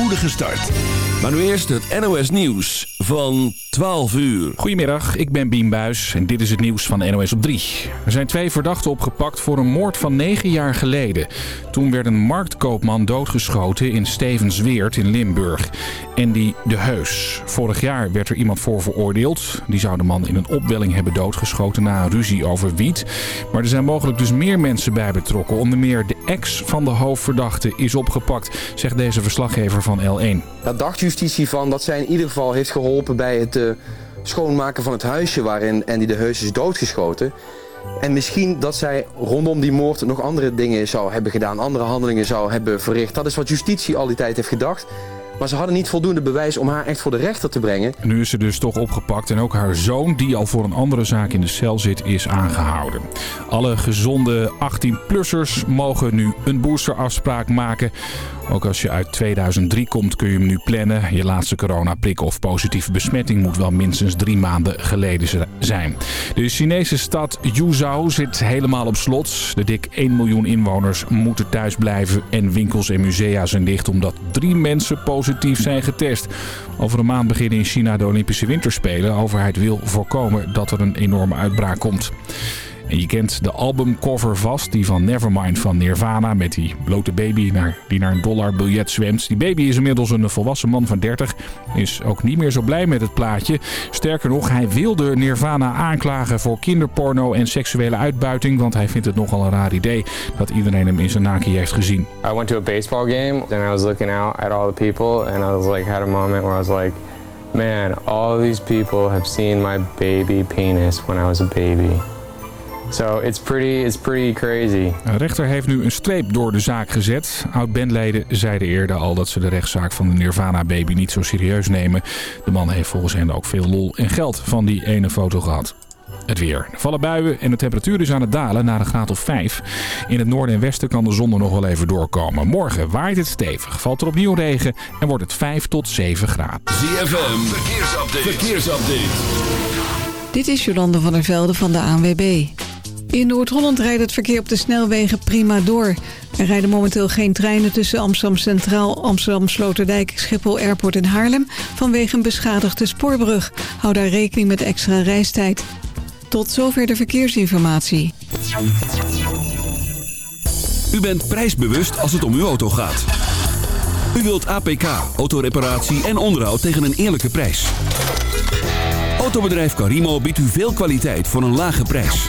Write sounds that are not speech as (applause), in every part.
spoedige start. Maar nu eerst het NOS Nieuws van 12 uur. Goedemiddag, ik ben Bien Buis en dit is het nieuws van NOS op 3. Er zijn twee verdachten opgepakt voor een moord van 9 jaar geleden. Toen werd een marktkoopman doodgeschoten in Stevensweert in Limburg. Andy de Heus. Vorig jaar werd er iemand voor veroordeeld. Die zou de man in een opwelling hebben doodgeschoten na een ruzie over wiet. Maar er zijn mogelijk dus meer mensen bij betrokken. Onder meer de ex van de hoofdverdachte is opgepakt, zegt deze verslaggever van L1. Daar dacht justitie van dat zij in ieder geval heeft geholpen bij het uh, schoonmaken van het huisje waarin Andy de Heus is doodgeschoten. En misschien dat zij rondom die moord nog andere dingen zou hebben gedaan, andere handelingen zou hebben verricht. Dat is wat justitie al die tijd heeft gedacht. Maar ze hadden niet voldoende bewijs om haar echt voor de rechter te brengen. Nu is ze dus toch opgepakt en ook haar zoon, die al voor een andere zaak in de cel zit, is aangehouden. Alle gezonde 18-plussers mogen nu een boosterafspraak maken. Ook als je uit 2003 komt kun je hem nu plannen. Je laatste coronaprik of positieve besmetting moet wel minstens drie maanden geleden zijn. De Chinese stad Yuzhou zit helemaal op slot. De dik 1 miljoen inwoners moeten thuis blijven en winkels en musea zijn dicht omdat drie mensen positief zijn getest. Over een maand beginnen in China de Olympische Winterspelen. De overheid wil voorkomen dat er een enorme uitbraak komt. En je kent de albumcover vast, die van Nevermind van Nirvana... met die blote baby naar, die naar een dollarbiljet zwemt. Die baby is inmiddels een volwassen man van 30. Is ook niet meer zo blij met het plaatje. Sterker nog, hij wilde Nirvana aanklagen voor kinderporno en seksuele uitbuiting... want hij vindt het nogal een raar idee dat iedereen hem in zijn naki heeft gezien. I went to a baseball game and I was looking out at all the people... and I was like, had a moment where I was like... Man, all these people have seen my baby penis when I was a baby. So it's pretty, it's pretty crazy. Een rechter heeft nu een streep door de zaak gezet. Oud-bandleden zeiden eerder al dat ze de rechtszaak van de Nirvana-baby niet zo serieus nemen. De man heeft volgens hen ook veel lol en geld van die ene foto gehad. Het weer. Er vallen buien en de temperatuur is aan het dalen naar een graad of 5. In het noorden en westen kan de zon er nog wel even doorkomen. Morgen waait het stevig, valt er opnieuw regen en wordt het 5 tot 7 graden. ZFM, verkeersupdate. verkeersupdate. Dit is Jolande van der Velde van de ANWB. In Noord-Holland rijdt het verkeer op de snelwegen prima door. Er rijden momenteel geen treinen tussen Amsterdam Centraal, Amsterdam Sloterdijk, Schiphol Airport en Haarlem... vanwege een beschadigde spoorbrug. Hou daar rekening met extra reistijd. Tot zover de verkeersinformatie. U bent prijsbewust als het om uw auto gaat. U wilt APK, autoreparatie en onderhoud tegen een eerlijke prijs. Autobedrijf Carimo biedt u veel kwaliteit voor een lage prijs.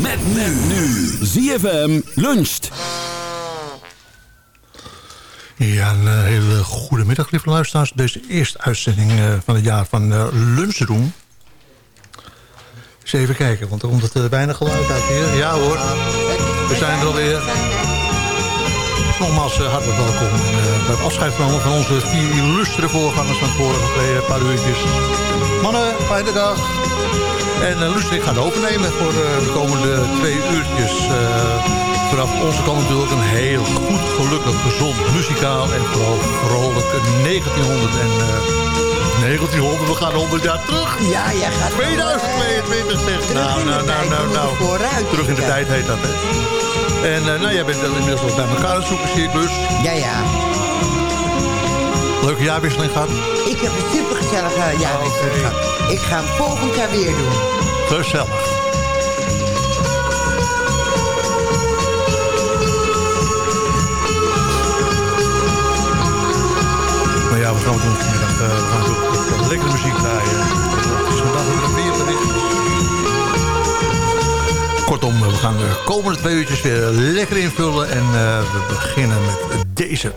Met men nu. ZFM luncht. Ja, een uh, hele goede middag, lieve luisteraars. Deze eerste uitzending uh, van het jaar van uh, Lunchroom. Eens even kijken, want er komt het bijna geluid uit hier. Ja hoor, we zijn er alweer. Nogmaals hartelijk welkom bij het afscheid van, onze vier illustere voorgangers van het vorige paar uurtjes. Mannen, fijne dag. En uh, ik ga het overnemen voor uh, de komende twee uurtjes. Uh, vanaf onze kant natuurlijk een heel goed, gelukkig, gezond, muzikaal en vooral vrolijk 1900 en... 1900, we gaan 100 jaar terug. Ja, jij gaat 2022 zeg. Nou, nou, nou, nou, nou. Vooruit, terug in de tijd heet dat, hè. En uh, nou, jij bent inmiddels wel bij elkaar aan het zoeken, zie ik dus. Ja, ja. Leuke jaarwisseling gehad? Ik heb een supergezellige jaarwisseling gehad. Ik ga hem volgend jaar weer doen. Gezellig. Maar ja, we gaan doen vanmiddag. Uh, we gaan ook lekkere muziek draaien. Het is vandaag weerbericht. Kortom, we gaan de komende twee uurtjes weer lekker invullen. En uh, we beginnen met deze.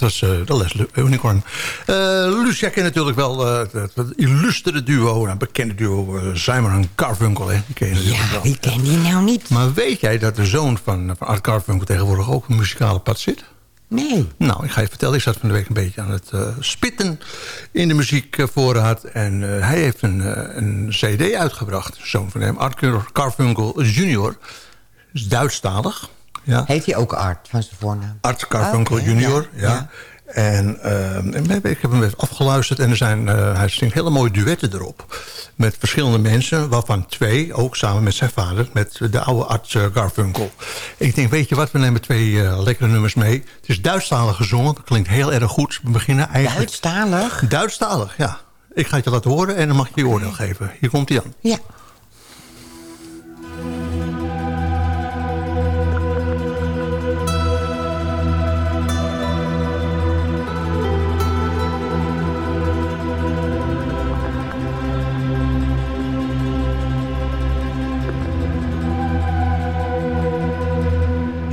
Dat was uh, de Les Unicorn. Uh, jij kent natuurlijk wel uh, het, het illustere duo, een bekende duo, Simon en Carfunkel. Hè? Die ken je natuurlijk ja, wel. wie ken die nou niet? Maar weet jij dat de zoon van, van Art Carfunkel tegenwoordig ook een muzikale pad zit? Nee. Nou, ik ga je vertellen. Ik zat van de week een beetje aan het spitten in de muziekvoorraad. En hij heeft een, een cd uitgebracht. Zoon van hem, Art Carfunkel Junior. is Duitsstalig. Ja. Heet hij ook Art van zijn voornaam? Art Carfunkel junior, ja. En, uh, ik heb hem even afgeluisterd en er zijn, uh, hij zingt hele mooie duetten erop. Met verschillende mensen, waarvan twee, ook samen met zijn vader, met de oude Art uh, Garfunkel. Ik denk, weet je wat, we nemen twee lekkere nummers mee. Het is Duitsstalig gezongen, dat klinkt heel erg goed. We beginnen eigenlijk... Duitsstalig? Duitsstalig, ja. Ik ga het je laten horen en dan mag je je oordeel geven. Hier komt hij aan. Ja.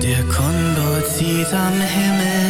Der Kondor zieht am Himmel.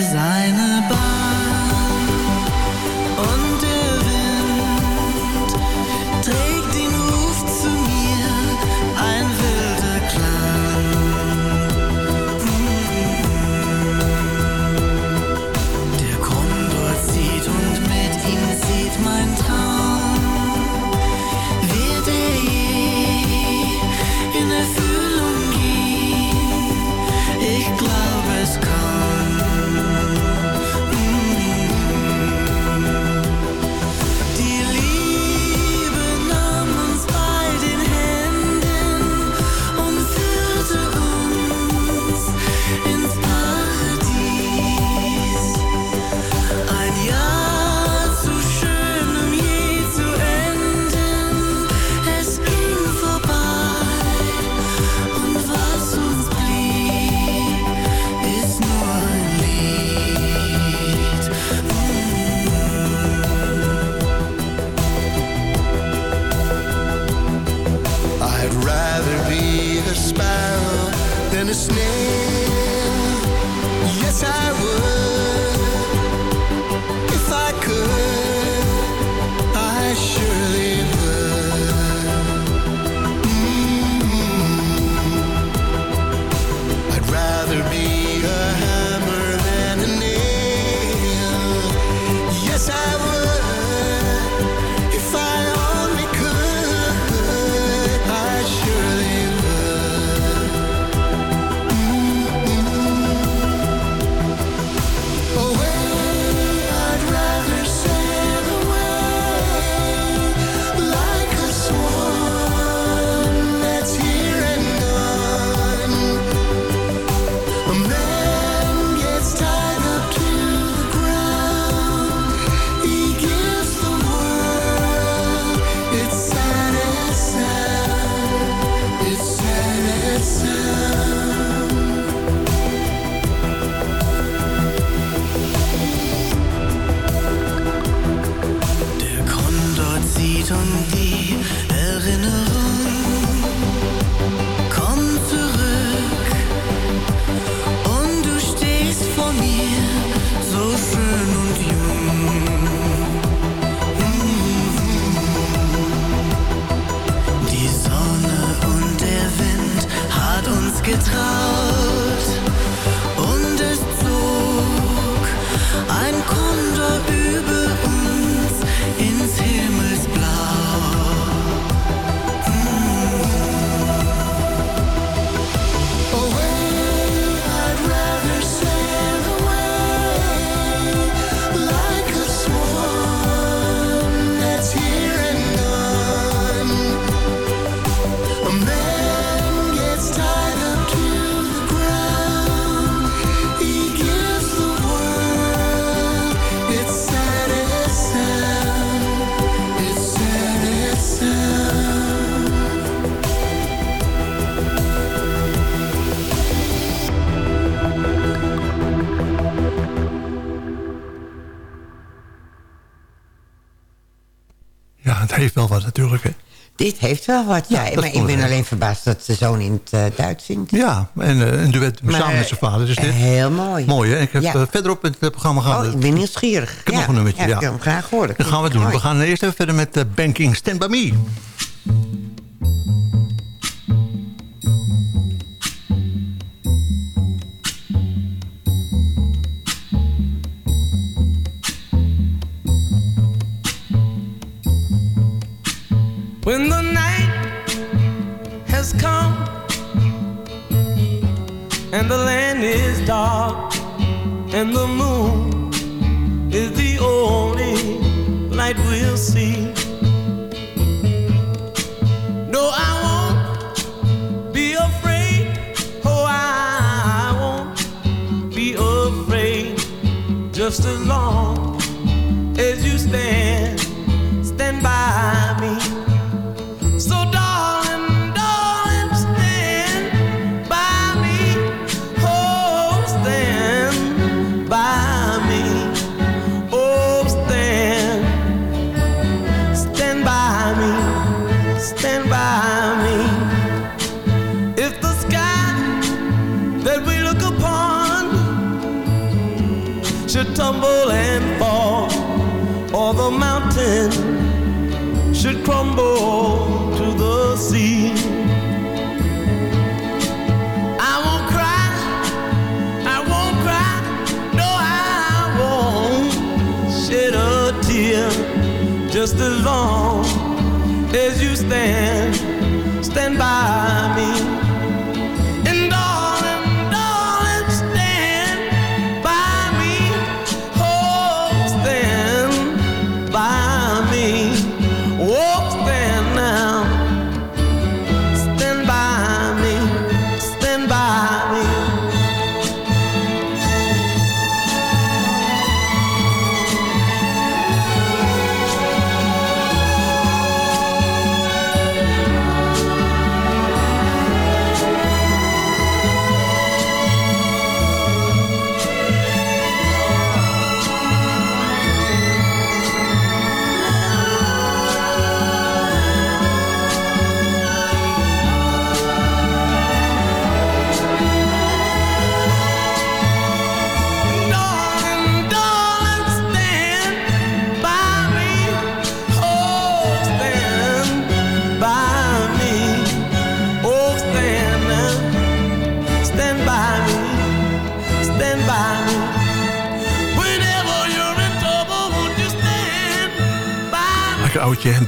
heeft wel wat. Maar ik ben alleen verbaasd dat de zoon in het eh, Duits zingt. Ja, en uh, een duet samen met zijn vader. Dus eh, dit. Heel mooi. Mooi, hè? Ik heb ja. verderop in het programma gehad. Oh, ik ben nieuwsgierig. Ik heb nog een nummertje, ja. Ik wil hem graag horen. Dat gaan we doen. We gaan eerst even verder met Banking Stand By Me.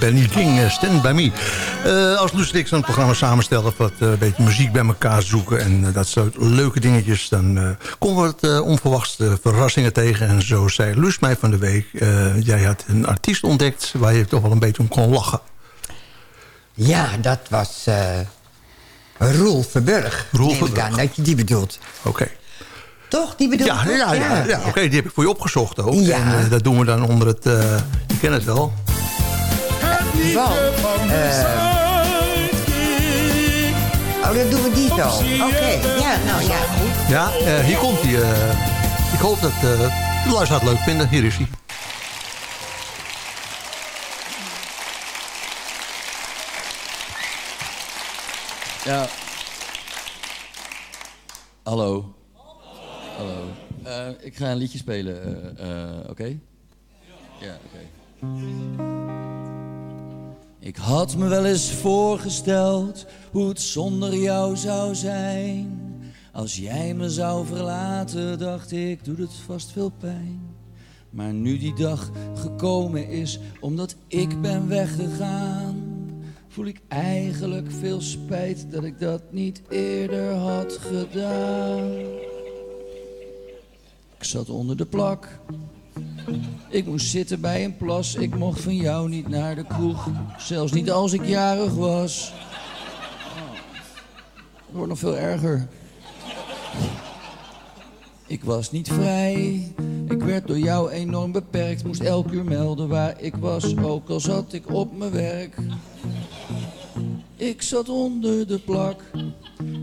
Benny King, eh, Stand By Me. Eh, als Loes Dix een programma samenstellen... wat eh, een beetje muziek bij elkaar zoeken... en eh, dat soort leuke dingetjes... dan eh, komen we het eh, onverwachte verrassingen tegen. En zo zei Loes mij van de week... eh, jij had een artiest ontdekt... waar je toch wel een beetje om kon lachen. Ja, dat was eh Roel Verburg. Roel Verburg. aan dat je die bedoelt. Oké. Toch, die bedoelt Ja, ja, ja, ja, oké, die heb ik voor je opgezocht ook. Ja. En eh, dat doen we dan onder het... eh, je kent het wel. Want, eh, oh, dat doen we die zo. Oké, ja, nou ja, goed. Ja, eh, hier komt hij. eh. ik hoop dat eh, de luisteraar het leuk vinden. Hier is hij. Ja. Hallo. Hallo. Eh, ik ga een liedje spelen, eh, eh, oké? Ja, oké. Ik had me wel eens voorgesteld hoe het zonder jou zou zijn. Als jij me zou verlaten, dacht ik, doet het vast veel pijn. Maar nu die dag gekomen is, omdat ik ben weggegaan, voel ik eigenlijk veel spijt dat ik dat niet eerder had gedaan. Ik zat onder de plak. Ik moest zitten bij een plas. Ik mocht van jou niet naar de kroeg. Zelfs niet als ik jarig was. Oh, Het wordt nog veel erger. Ik was niet vrij. Ik werd door jou enorm beperkt. Moest elk uur melden waar ik was. Ook al zat ik op mijn werk. Ik zat onder de plak.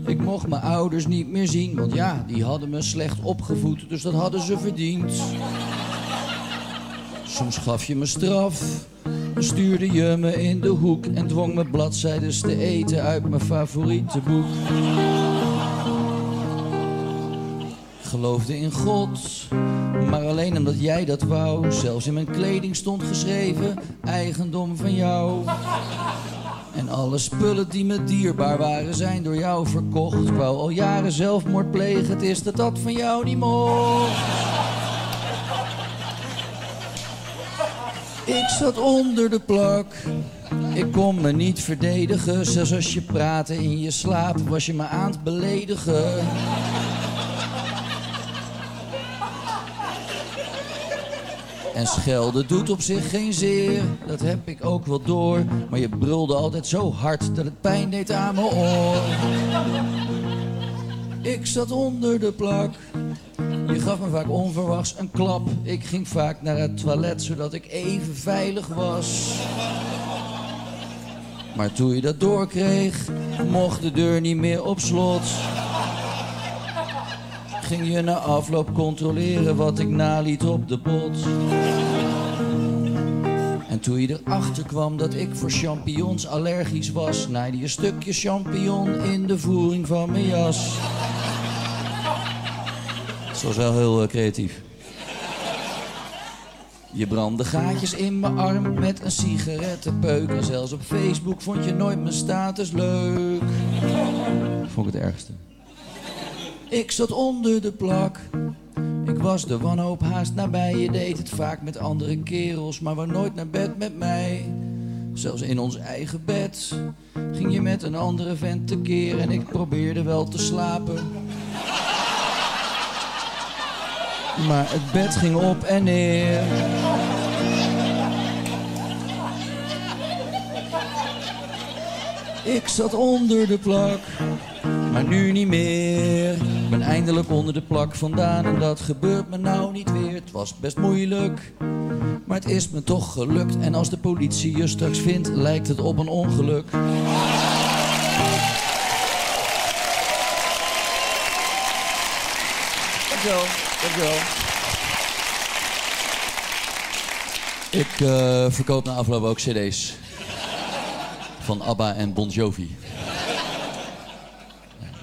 Ik mocht mijn ouders niet meer zien. Want ja, die hadden me slecht opgevoed. Dus dat hadden ze verdiend. Soms gaf je me straf. Stuurde je me in de hoek. En dwong me bladzijdes te eten uit mijn favoriete boek. Geloofde in God, maar alleen omdat jij dat wou. Zelfs in mijn kleding stond geschreven, eigendom van jou. En alle spullen die me dierbaar waren, zijn door jou verkocht. Ik wou al jaren zelfmoord plegen, het is dat dat van jou niet mocht. Ik zat onder de plak. Ik kon me niet verdedigen. Zelfs als je praatte in je slaap, was je me aan het beledigen. En schelden doet op zich geen zeer, dat heb ik ook wel door. Maar je brulde altijd zo hard dat het pijn deed aan mijn oor. Ik zat onder de plak. Gaf me vaak onverwachts een klap. Ik ging vaak naar het toilet zodat ik even veilig was. Maar toen je dat doorkreeg, mocht de deur niet meer op slot. Ging je na afloop controleren wat ik naliet op de bot. En toen je erachter kwam dat ik voor champignons allergisch was, snijde je stukje champignon in de voering van mijn jas. Dat was wel heel eh, creatief. Je brandde gaatjes in mijn arm met een sigarettenpeuk. En zelfs op Facebook vond je nooit mijn status leuk. Vond ik het ergste. Ik zat onder de plak. Ik was de wanhoop haast nabij. Je deed het vaak met andere kerels, maar wou nooit naar bed met mij. Zelfs in ons eigen bed ging je met een andere vent tekeer. En ik probeerde wel te slapen. Maar het bed ging op en neer. Ik zat onder de plak, maar nu niet meer. Ik ben eindelijk onder de plak vandaan en dat gebeurt me nou niet weer. Het was best moeilijk, maar het is me toch gelukt. En als de politie je straks vindt, lijkt het op een ongeluk. Dankjewel, Ik eh, verkoop na afloop ook cd's. Van ABBA en Bon Jovi.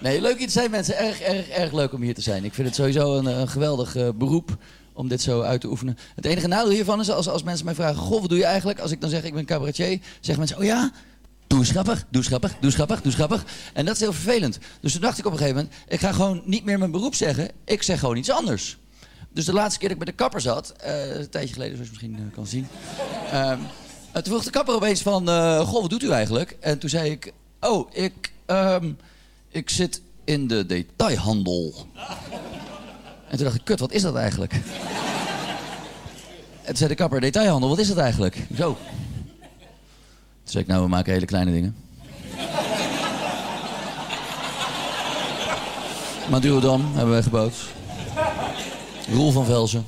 Nee, leuk hier te zijn mensen. Erg, erg, erg leuk om hier te zijn. Ik vind het sowieso een, een geweldig eh, beroep om dit zo uit te oefenen. Het enige nadeel hiervan is als, als mensen mij vragen... Goh, wat doe je eigenlijk? Als ik dan zeg ik ben cabaretier, zeggen mensen... Oh ja? Doe eens grappig, doe eens grappig, doe eens grappig, doe eens grappig. En dat is heel vervelend. Dus toen dacht ik op een gegeven moment... ik ga gewoon niet meer mijn beroep zeggen. Ik zeg gewoon iets anders. Dus de laatste keer dat ik bij de kapper zat... eh, een tijdje geleden, zoals je misschien eh, kan zien... ehm, En toen vroeg de kapper opeens van, eh, goh, wat doet u eigenlijk? En toen zei ik, oh, ik, ehm, ik zit in de detailhandel. En toen dacht ik, kut, wat is dat eigenlijk? En toen zei de kapper, detailhandel, wat is dat eigenlijk? Zo. Toen zei ik, nou, we maken hele kleine dingen. Madurodam hebben wij gebouwd. Roel van Velzen.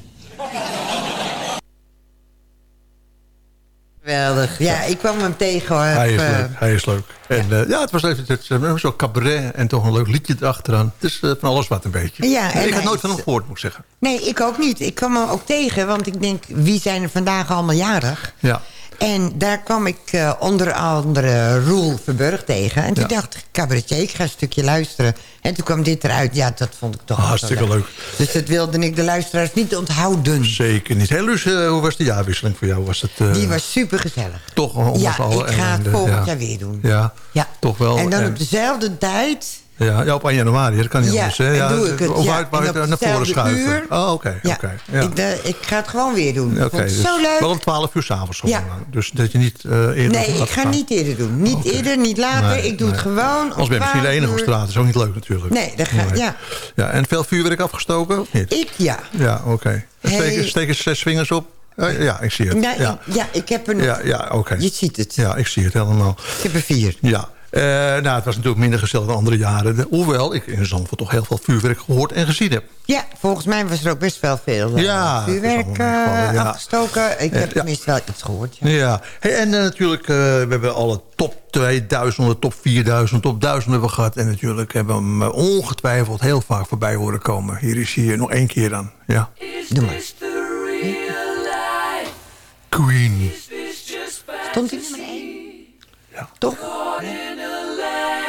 Geweldig. Ja, ik kwam hem tegen hoor. Hij is Eh, leuk, hij is leuk. En ja, ja het was even het, eh, zo'n cabaret en toch een leuk liedje erachteraan. Het is eh, van alles wat een beetje. Ja, en ik had nooit is- van hem gehoord, moet ik zeggen. Nee, ik ook niet. Ik kwam hem ook tegen, want ik denk, wie zijn er vandaag allemaal jarig? Ja. En daar kwam ik eh, onder andere Roel Verburg tegen. En toen Ja. dacht ik, cabaretje, ik ga een stukje luisteren. En toen kwam dit eruit. Ja, dat vond ik toch wel Hartstikke zo leuk. Dus dat wilde ik de luisteraars niet onthouden. Zeker niet. Luus, eh, hoe was de jaarwisseling voor jou? Was het eh, Die was super gezellig. toch ondanks Ja, ik ga het volgend ja. jaar weer doen. Ja, Ja. toch wel. En dan En- op dezelfde tijd... ja, ja, op 1 januari, dat kan niet Ja, anders. Hè? Ja, doe ik het, Of ja. uit, naar voren schuiven. uur. Oh, oké. Ja. Ik, ik ga het gewoon weer doen. Het dus zo leuk. wel om 12 uur s'avonds. Ja. Dus dat je niet eh eerder Nee, ik ga gaan. niet eerder doen. Niet eerder, niet later. Nee, ik doe het gewoon. Om ben je misschien de 12 enige op straat. Dat is ook niet leuk natuurlijk. Nee, dat ga, Nee. ja. ja. En veel vuurwerk afgestoken of niet? Ik ja. Ja, oké. Hey. Steken ze zes vingers op? Eh, ja, ik zie het. Nou, ja. ik, ja, ik heb er nog. Ja, ja oké. Je ziet het. Ja, ik zie het helemaal. Ik heb er vier. Ja. Eh, nou, het was natuurlijk minder gezellig dan andere jaren. Hoewel ik in Zandvoort toch heel veel vuurwerk gehoord en gezien heb. Ja, volgens mij was er ook best wel veel eh, Ja, is vuurwerk eh, afgestoken. Ik heb tenminste wel iets gehoord. Ja. Hey, en natuurlijk, we hebben alle top 2000, de top 4000, top 1000 hebben we gehad. En natuurlijk hebben we hem ongetwijfeld heel vaak voorbij horen komen. Hier is hij nog één keer dan. Ja. Doe maar. Queen. Stond hij nummer één? Ja. Toch?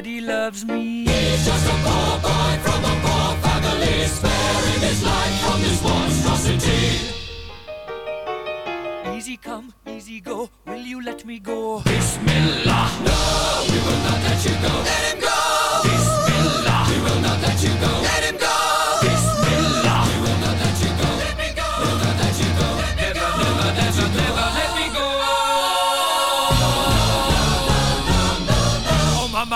Nobody loves me. He's just a poor boy from a poor family, sparing his life from this monstrosity. Easy come, easy go, will you let me go? Bismillah, no, we will not let you go. Let him go! Bismillah, we will not let you go. Let him go! Bismillah,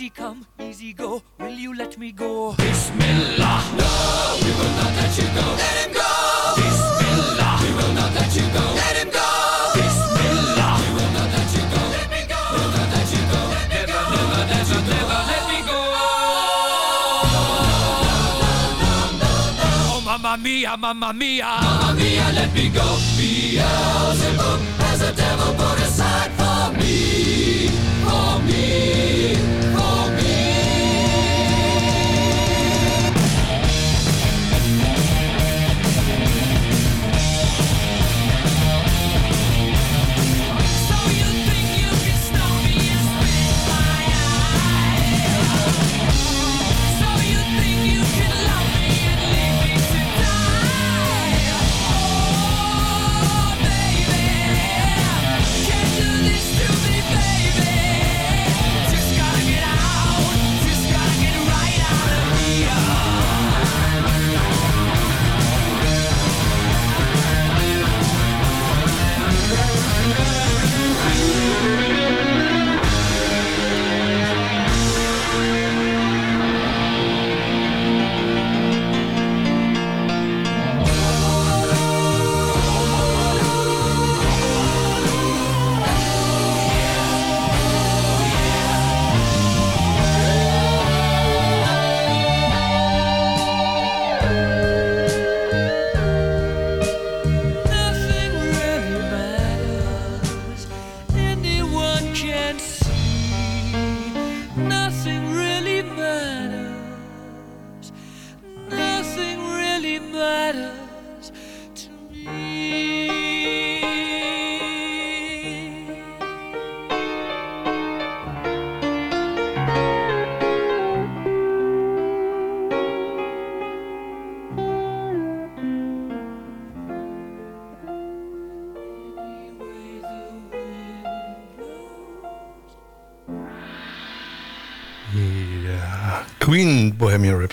Easy come, easy go, will you let me go? Bismillah, no, we will not let you go. Let him go! Bismillah, we will not let you go. Let him go! Bismillah, we will not let you go. Let me go! We will not let you go. Never, never, never, never let me go. Oh, mamma mia, mamma mia. Mamma mia, let me go. Beelzebub a devil put aside for me. For me. For me.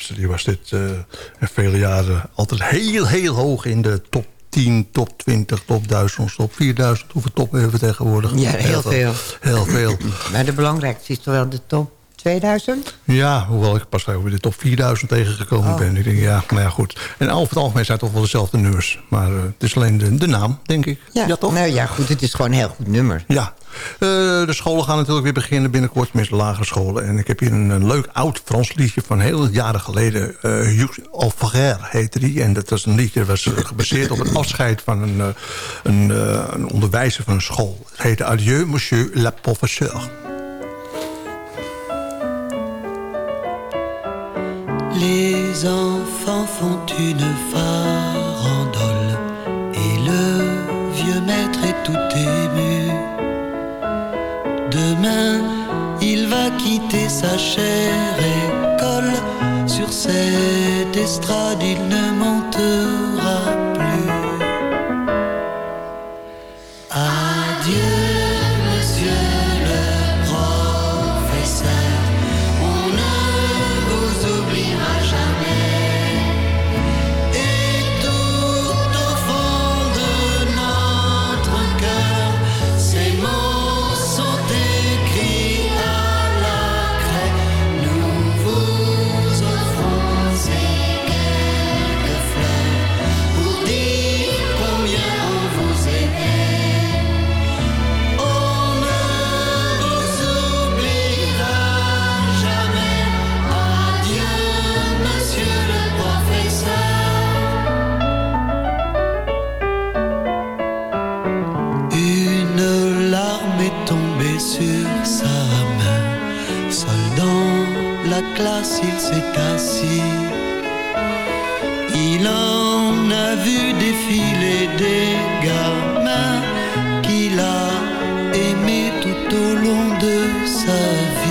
Rhapsody was dit. en vele jaren altijd heel, heel hoog in de top 10, top 20, top 1000, top 4000. Hoeveel top hebben we tegenwoordig? Ja, heel veel. Heel veel. (clears throat) Maar de belangrijkste is toch wel de top 2000? Ja, hoewel ik pas over de top 4000 tegengekomen Oh. ben. Ik denk, ja, maar ja, goed. En over het algemeen zijn het toch wel dezelfde nummers. Maar eh, het is alleen de, de naam, denk ik. Ja, toch? Nou ja, goed, het is gewoon een heel goed nummer. Ja. Eh, de scholen gaan natuurlijk weer beginnen binnenkort, tenminste de lagere scholen. En ik heb hier een, een leuk oud Frans liedje van heel jaren geleden. Uh, Hughes Alfager heette die. En dat was een liedje dat was eh, gebaseerd op het afscheid van een, eh, een, eh, een onderwijzer van een school. Het heette Adieu, monsieur le professeur. Les enfants font une farandole et le vieux maître est tout ému. Demain, il va quitter sa chère école. Sur cette estrade, il ne montera plus. Adieu, la classe, il s'est assis. Il en a vu défiler des gamins qu'il a aimés tout au long de sa vie.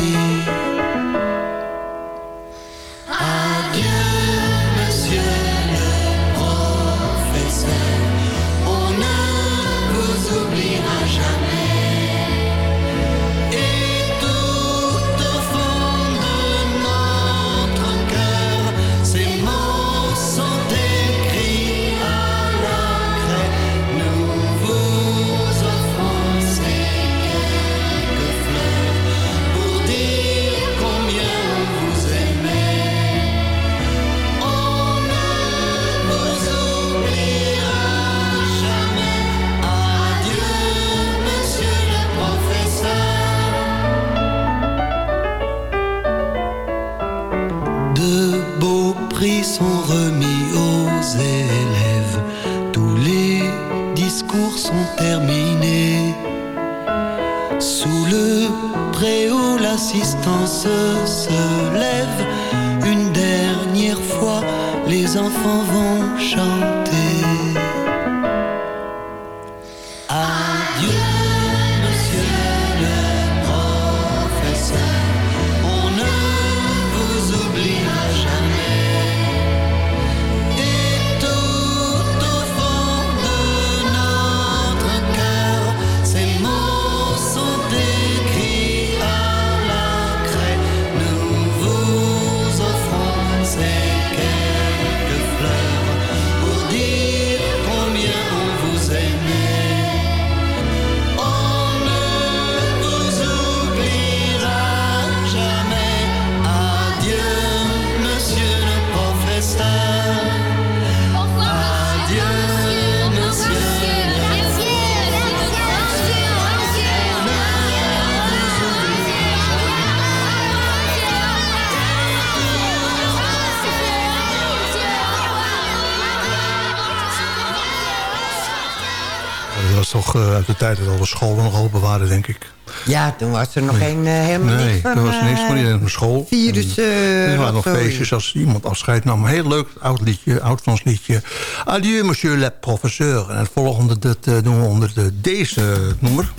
Eh, uit de tijd dat alle scholen nog open waren, denk ik. Ja, toen was er nog geen, eh, helemaal nee, niks van... Nee, toen was niks van eh, iedereen op school. Virus... dus. er waren nog feestjes als iemand afscheid nam. Een heel leuk oud liedje, oud Frans liedje. Adieu, monsieur le professeur. En het volgende dat, doen we onder de, deze noemer.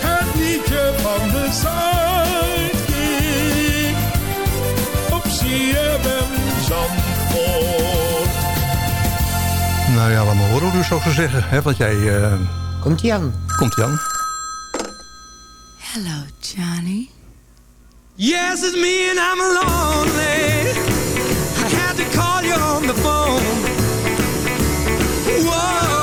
Het liedje van de Zuidkik. Op CFM nou ja, laat maar horen we zou ik zeggen. Hè, want jij... Uh... Komt Jan. Komt Jan. Hello, Johnny. Yes, it's me and I'm lonely. I had to call you on the phone. Whoa.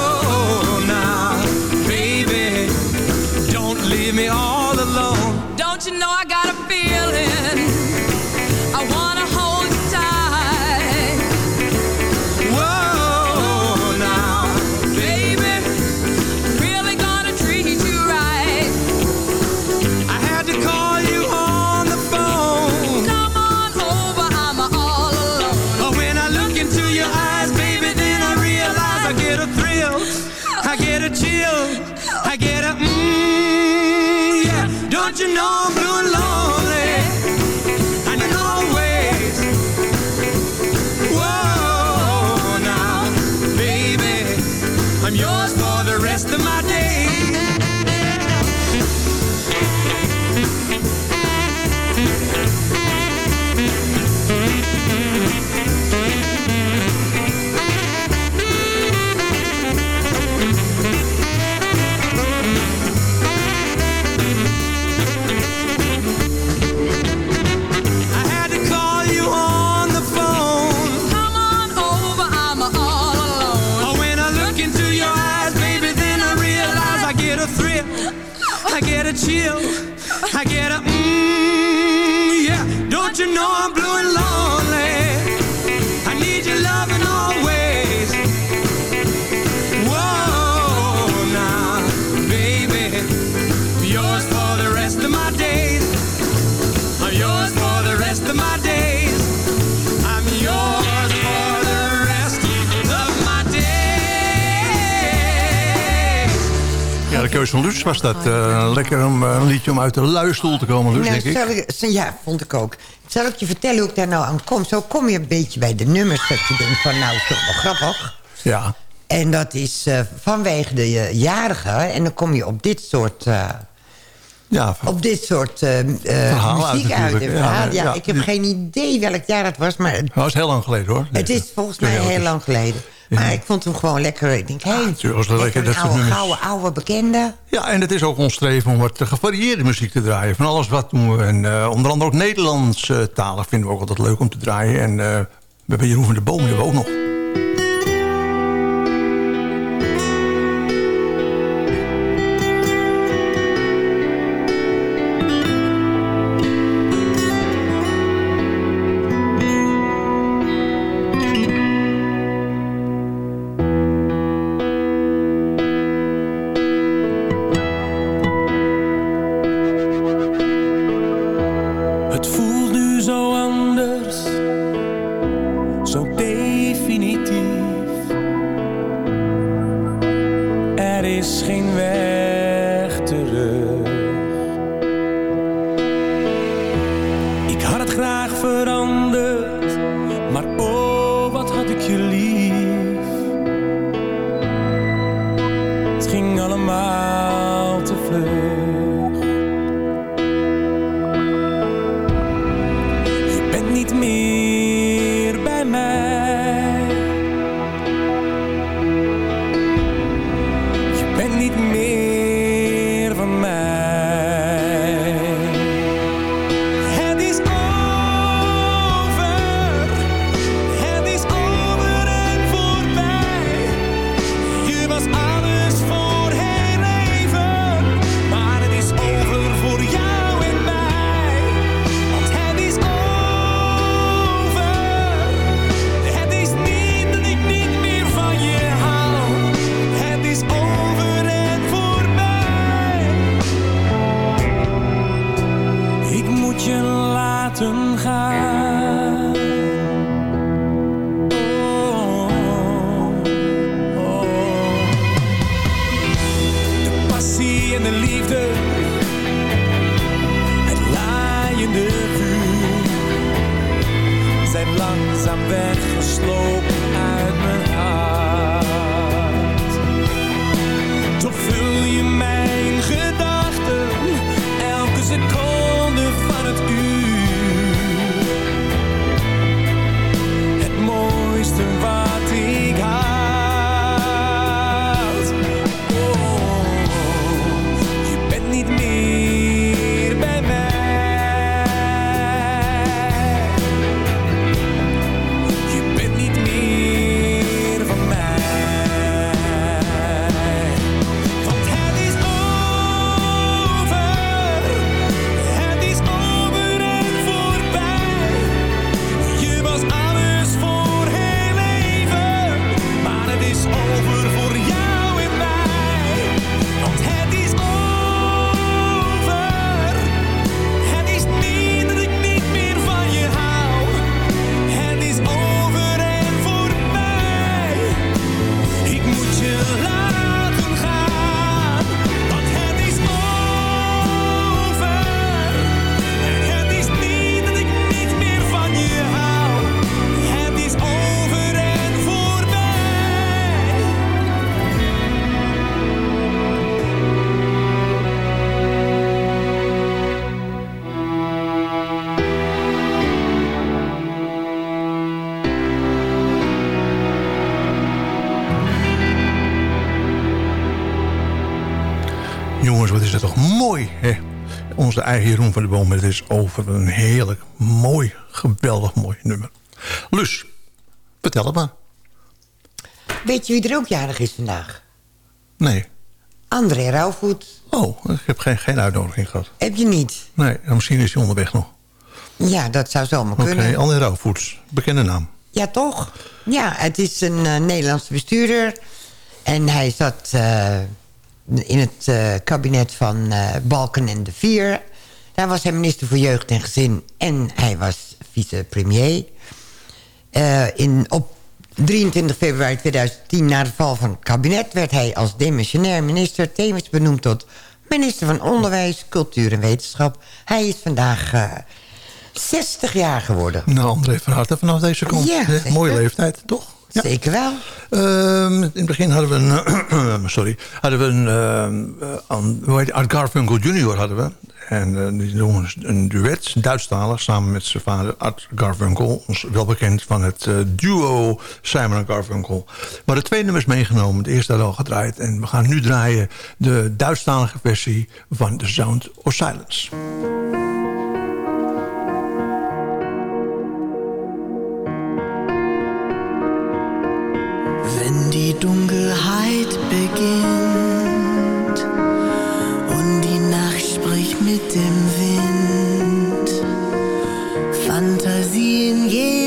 you know was dat. eh, lekker om eh, een liedje om uit de luistoel te komen, Luus, Nou, denk ik. ja, vond ik ook. Zal ik je vertellen hoe ik daar nou aan kom? Zo kom je een beetje bij de nummers dat je denkt van nou, is toch wel grappig. Ja. En dat is eh, vanwege de uh, jarigen. En dan kom je op dit soort... eh, ja, op dit soort uit muziek uit. Ja, verhalen. Ja, ja. ik heb geen idee welk jaar het was, maar het, Dat was heel lang geleden, hoor. het is volgens mij heel lang geleden. Maar ik vond hem gewoon lekker. Ik denk, hé, hey, was lekker, dat een soort oude, nummers. oude, oude bekende. Ja, en het is ook ons streven om wat gevarieerde muziek te draaien. Van alles wat doen we. En eh, onder andere ook Nederlands eh, talig vinden we ook altijd leuk om te draaien. En eh, we hebben Jeroen van de Boom, hebben we ook nog. Seconde van het uur. Het mooiste wat eigen Jeroen van de Boom. Het is over een heerlijk, mooi, geweldig mooi nummer. Lus, vertel het maar. Weet je wie er ook jarig is vandaag? Nee. André Rauwvoet. Oh, ik heb geen, geen uitnodiging gehad. Heb je niet? Nee, dan misschien is hij onderweg nog. Ja, dat zou zomaar Oké, kunnen. André Rauwvoets. Bekende naam. Ja, toch? Ja, het is een eh, Nederlandse bestuurder. En hij zat eh, in het eh, kabinet van Balken en de Vier. Daar was hij minister voor Jeugd en Gezin. En hij was vicepremier. Eh in, op 23 februari 2010, na de val van het kabinet... werd hij als demissionair minister tevens benoemd tot minister van Onderwijs, Cultuur en Wetenschap. Hij is vandaag eh, 60 jaar geworden. Nou, André van harte vanaf deze kant. Ja, Hè, mooie leeftijd, toch? Ja. Zeker wel. Ehm, in het begin hadden we een, (clears throat) sorry, hadden we een, ehm, eh, hoe heet? Art Garfunkel Jr. hadden we. En eh, die doen een- duet, Duitsstalig, samen met zijn vader Art Garfunkel. Ons wel bekend van het eh, duo Simon en Garfunkel. We hadden twee nummers meegenomen, de eerste we al gedraaid. En we gaan nu draaien de Duitsstalige versie van The Sound of Silence. Wenn die Dunkelheit beginnt und die Nacht mit dem Wind, Fantasien gehen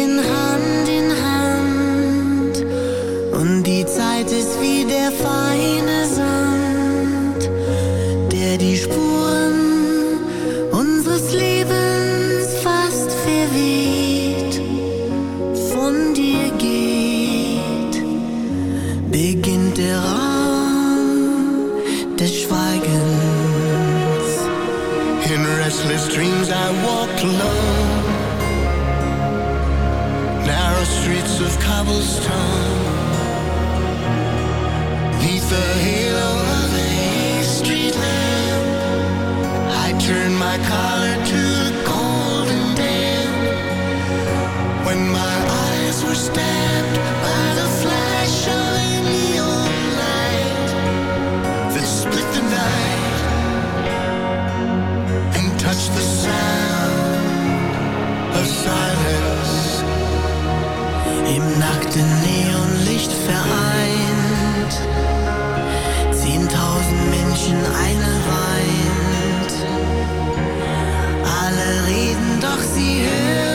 the street lamp turned my car to golden day when my eyes were stamped by the flash of the night and touched the sound of silence in Not. Eine weint. Alle reden, doch sie hören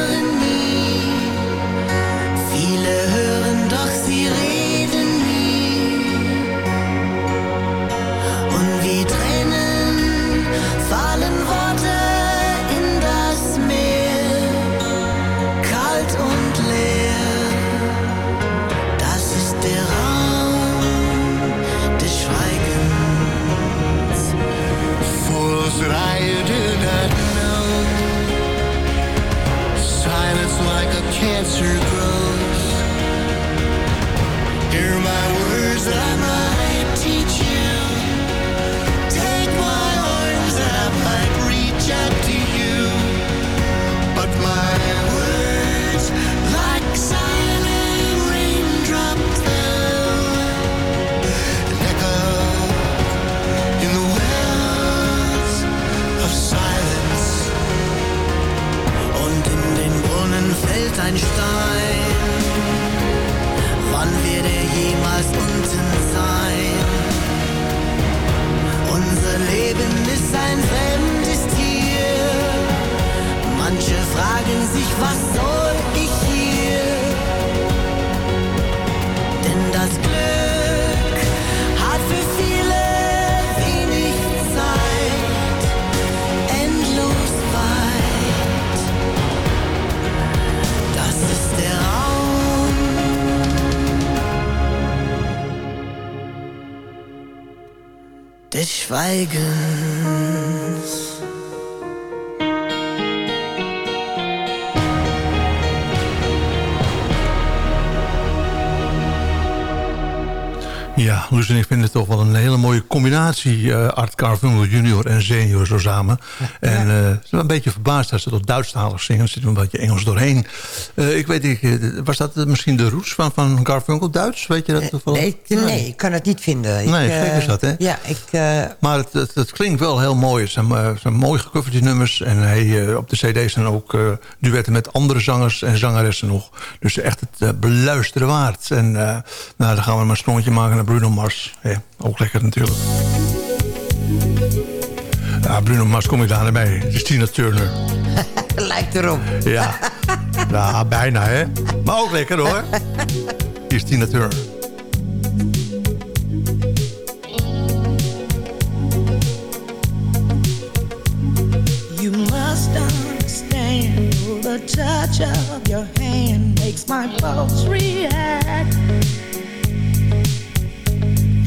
sich, was soll ich hier? Denn das Glück hat für viele wenig Zeit, endlos weit. Das ist der Raum des Schweigens. Ja, Luus en ik vinden het toch wel een hele mooie combinatie. eh, Art Carfunkel junior en senior zo samen. En eh, ze zijn een beetje verbaasd dat ze tot Duitsstalig zingen. Er zit een beetje Engels doorheen. Eh, ik weet niet, eh, was dat eh, misschien de roots van, van Garfunkel Duits? Weet je dat toevallig? Nee, ik- nee, ik kan het niet vinden. Ik, Nee, eh, gek is dat, hè? Ja, ik... eh, Maar het, het, het klinkt wel heel mooi. Het zijn, eh, het zijn mooi gecoverde nummers. En hij, eh, op de cd zijn ook eh, duetten met andere zangers en zangeressen nog. Dus echt het eh, beluisteren waard. En eh, nou, dan gaan we maar een sprongetje maken naar Bruno Mars. Ja, ook lekker natuurlijk. Ja, Bruno Mars kom ik daar bij. Het is Tina Turner. (laughs) Lijkt erop. Ja. ja, bijna hè. Maar ook lekker hoor. Hier is Tina Turner. You must understand the touch of your hand makes my pulse react.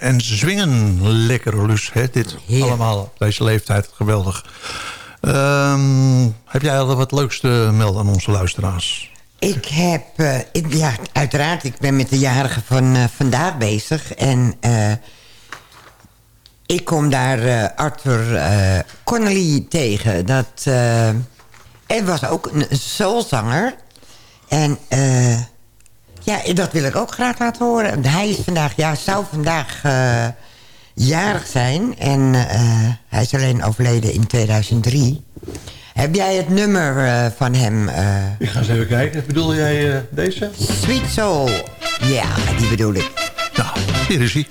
en zwingen. Lekker, Luus. Hè? Dit allemaal, deze leeftijd, geweldig. Ehm, heb jij al wat leuks te melden aan onze luisteraars? Ik heb, eh, ja, uiteraard, ik ben met de jarige van eh, vandaag bezig. En eh, ik kom daar Arthur Connolly tegen. Dat, hij was ook een soulzanger. En ja, dat wil ik ook graag laten horen. Hij is vandaag, ja, zou vandaag eh, jarig zijn. En eh, hij is alleen overleden in 2003. Heb jij het nummer eh, van hem? ik ga eens even kijken. Bedoel jij deze? Sweet Soul. Ja, die bedoel ik. Nou, hier is hij.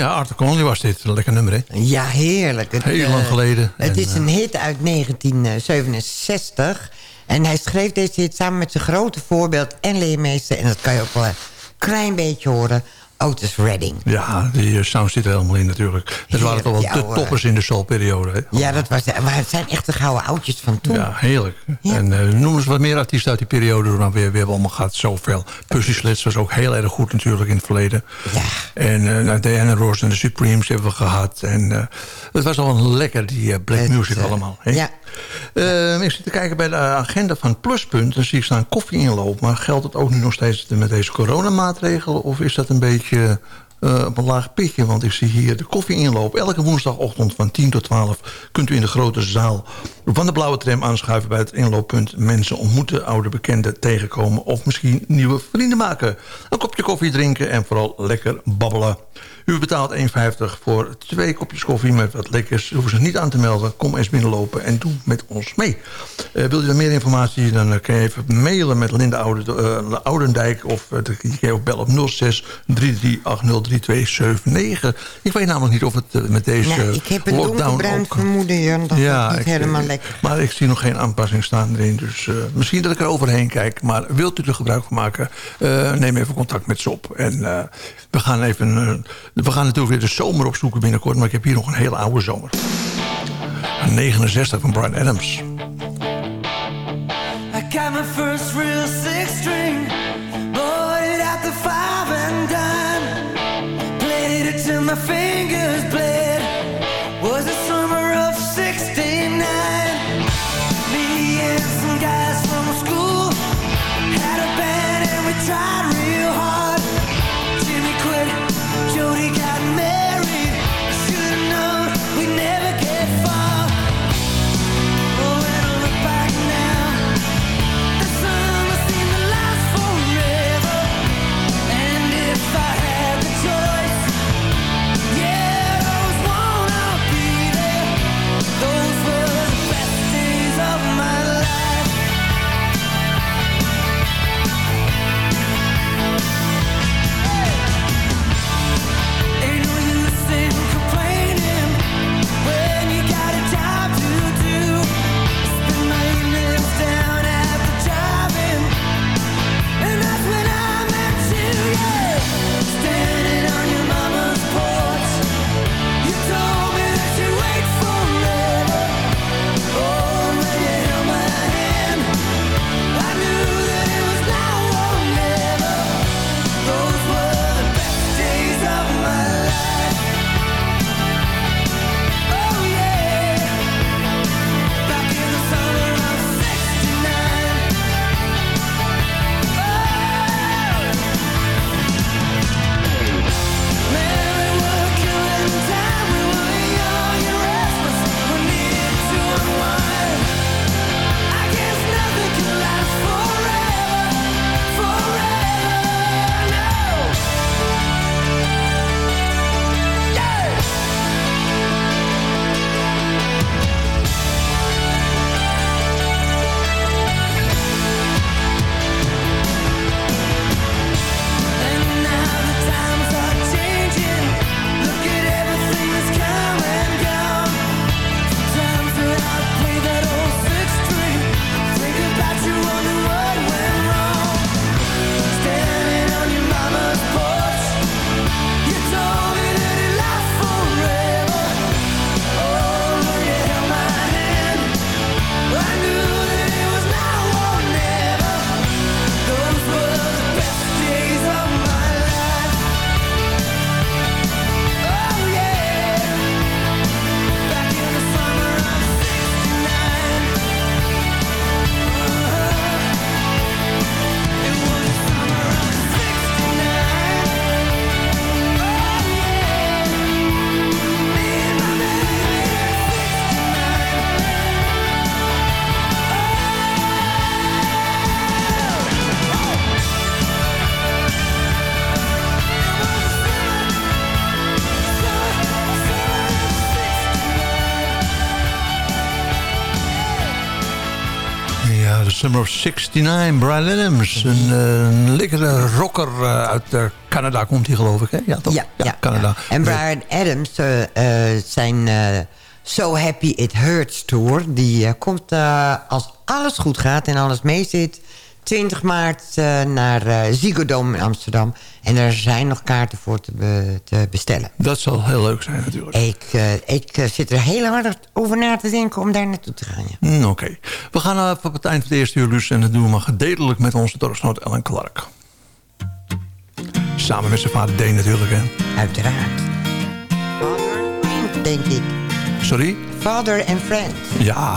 Ja, Arthur Conley was dit. Een lekker nummer, hè? Ja, heerlijk. Het, Heel lang eh, geleden. Het En, is een hit uit 1967. En hij schreef deze hit samen met zijn grote voorbeeld en leermeester... en dat kan je ook wel een klein beetje horen... Otis Redding. Ja, die eh, sound zit er helemaal in natuurlijk. Dat waren toch wel de toppers in de soulperiode. Ja, dat was, maar het zijn echt de gouden oudjes van toen. Ja, heerlijk. En eh noem eens wat meer artiesten uit die periode. Dan weer, we hebben allemaal gehad zoveel. Pussy Slits was ook heel erg goed natuurlijk in het verleden. Ja. En nou, Diana Ross en de Supremes hebben we gehad. En het was al een lekker, die black music allemaal. Ja. Eh, ik zit te kijken bij de agenda van Pluspunt. Dan zie ik staan koffie inloop. Maar geldt het ook nu nog steeds met deze coronamaatregelen? Of is dat een beetje eh, op een laag pitje? Want ik zie hier de koffie inloop. Elke woensdagochtend van 10 tot 12 kunt u in de grote zaal van de blauwe tram aanschuiven bij het inlooppunt. Mensen ontmoeten, oude bekenden tegenkomen of misschien nieuwe vrienden maken. Een kopje koffie drinken en vooral lekker babbelen. U betaalt 1,50 voor twee kopjes koffie met wat lekkers. U hoeft zich niet aan te melden. Kom eens binnenlopen en doe met ons mee. Eh, wil u daar meer informatie, dan eh, kan je even mailen met Linda Oude, eh, Oudendijk... of uh, bellen op 06 33803279. Ik weet namelijk niet of het met deze Nou, ik heb een lockdown donkerbruin ook... vermoeden, Jan, dat Ja, het niet ik- helemaal lekker Maar ik zie nog geen aanpassing staan erin. Dus misschien dat ik er overheen kijk. Maar wilt u er gebruik van maken, neem even contact met Sop. En eh, we gaan even... we gaan natuurlijk weer de zomer opzoeken binnenkort. Maar ik heb hier nog een hele oude zomer. Een 69 van Brian Adams. I my first real six string, the five and. Played it my fingers 69, Brian Adams. Een, eh, een lekkere rocker eh, uit eh, Canada komt hij geloof ik, hè? Ja, toch? Ja, ja, Canada. En Brian Adams, zijn So Happy It Hurts Tour... die komt als alles goed gaat en alles meezit... 20 maart eh, naar Dome in Amsterdam. En er zijn nog kaarten voor te, be- te bestellen. Dat zal heel leuk zijn natuurlijk. Ik, eh, ik zit er heel hard over na te denken om daar naartoe te gaan. Ja. Mm, Oké. We gaan uh, op het eind van het eerste uur dus en dat doen we maar gedeeltelijk met onze dorpsnoot Ellen Clark. Samen met zijn vader Deen natuurlijk, hè? Uiteraard. Denk ik. Sorry? Father and Friend. Ja,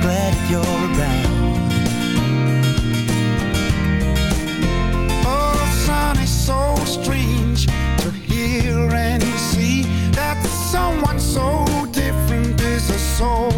Glad that you're around. Oh, son, it's so strange to hear and see that someone so different is a soul